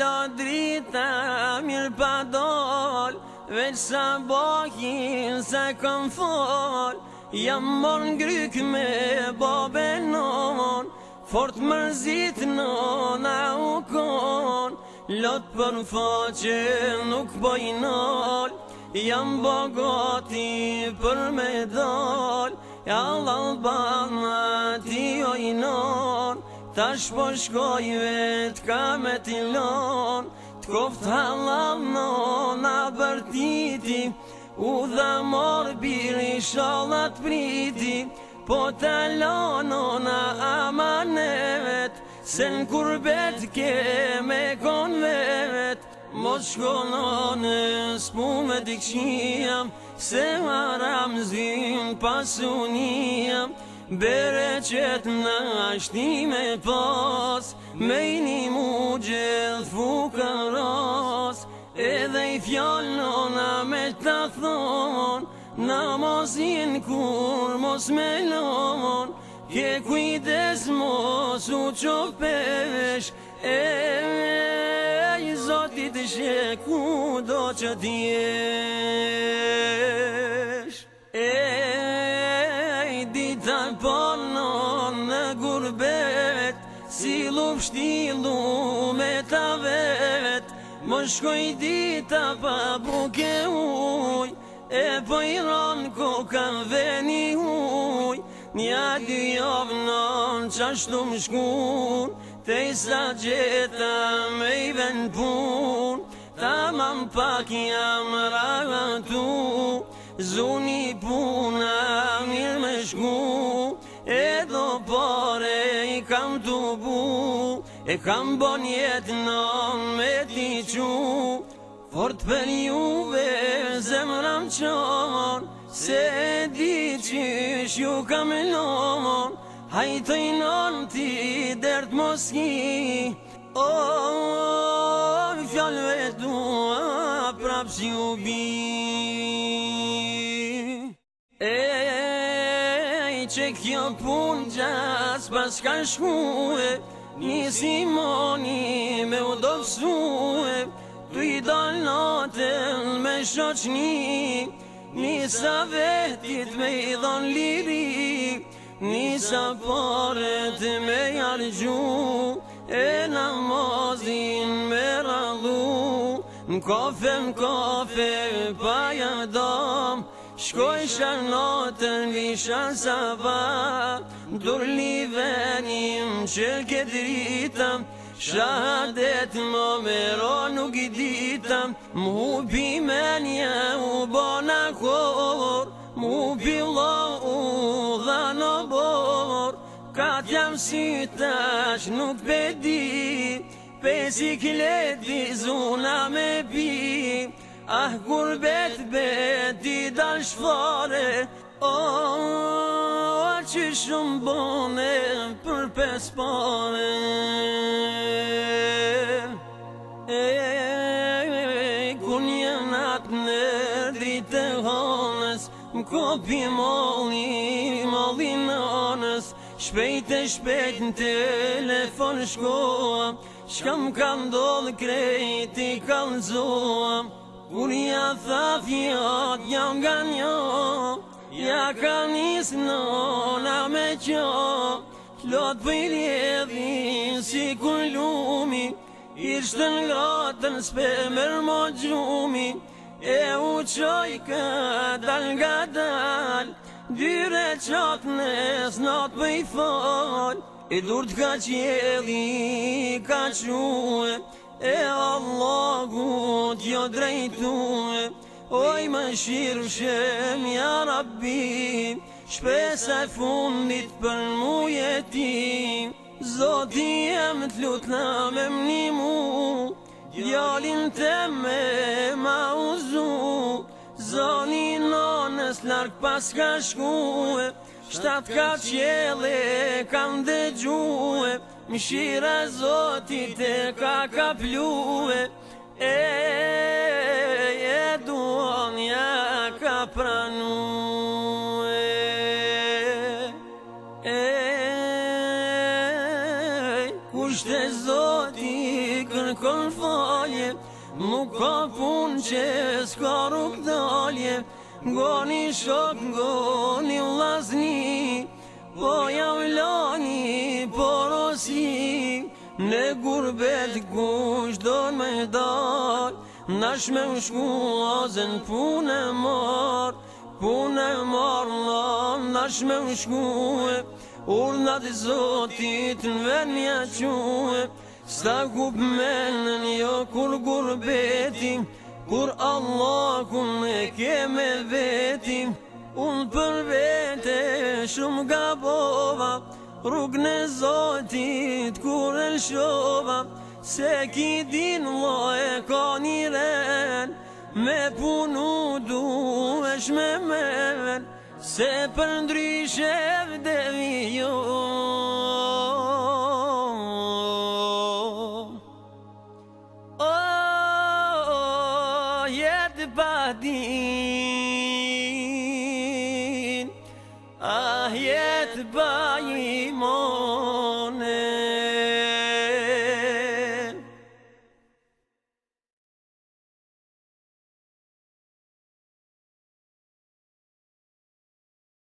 La drita mirë pa dol sa bohin se kom Jam mor ngryk me babenon Fort mërzit në na u kon Lot për faqe nuk bojnol po Jam bogati për me dol Ja lalban ti ojnon Ja Tash po shkoj vet ka me tilon, lon Të koft halal në ona bërtiti U dha mor biri sholat priti Po të lon na ona amanevet Se në kurbet ke me konvevet Mo të shkollon s'pu me t'i Se haram zin pasunijam Bere qëtë në ashtime me pas Me i një mu gjellë Edhe i fjallë në në me të thonë Në mosin kur mos me lonë, Kje kujtës mos u qopesh E i zotit shë ku do që t'jesh gurbet Si lup shtilu me ta vet Më shkoj dita pa buke uj E po i ronë ku veni uj Nja dy jovë non qashtu më shkun Te i sa gjeta me i ven pun Ta mam pak jam rraga tu Zuni puna mirë me shkun E do pare i kam të bu E kam bon jetë në me ti qu Fort për juve zemëram qon Se e di qysh ju kam lon Hajtë i non ti dertë moski O, o, o, o, o, që kjo pun gjas Pas ka shkue Një simoni me u dopsue Tu i dal natën me shoqni sa vetit me i dhon liri Nisa paret me jargju E namazin me radhu Në kofe, në kofe, pa jadam pa jadam Shkoj shanotën i shasava Dur li venim që këtë rritëm Shadet më mero nuk i ditëm Më hubi me u bona kor Më hubi lo u dha në bor Ka t'jam si tash nuk pedi Pesik zuna me pi Ah gurbet beti dal shfare O oh, a që shumë bone për pes pare një natë në e Më kopi molli, molli në anës, Shpejt e shpejt në telefon shkoam Shka më ka ndodhë krejt i kalzoam Kur ja tha thjot jam nga njo Ja ka njës nona me qo Lot për ledhin si kun lumi Ishtë në lotën s'pe mërmo gjumi E u qoj ka nga dal Dyre qatë nes not për i E dur ka qedhi ka que, e Allahu t'jo drejtu e Oj më shirë shem ja rabbi Shpes e fundit për mu jeti Zoti e më t'lut në me mni mu Djalin të me ma uzu Zoni në nës lark pas ka shkuet Shtat ka qjele, kam dhe Mishira zotit e ka ka plue E, e duonja ka pranue E, e zotit kërkon folje Nuk ka pun që s'ka rukdolje Goni shok, goni lazni Po ja po porosi Në gurbet kush do në me dal Nash me u shku punë e mor Punë e mor lam nash me u shku Ur në të zotit në venja qu Sta gup menën jo kur gurbetim Kur Allah kun e ke me vetim Un për vete shumë gabova, bova Ruk në zotit kur e lëshova Se ki din mo e ka një ren Me punu du e shme me Se për ndryshev dhe vijon इतबादी